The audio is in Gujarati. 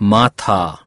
માથા.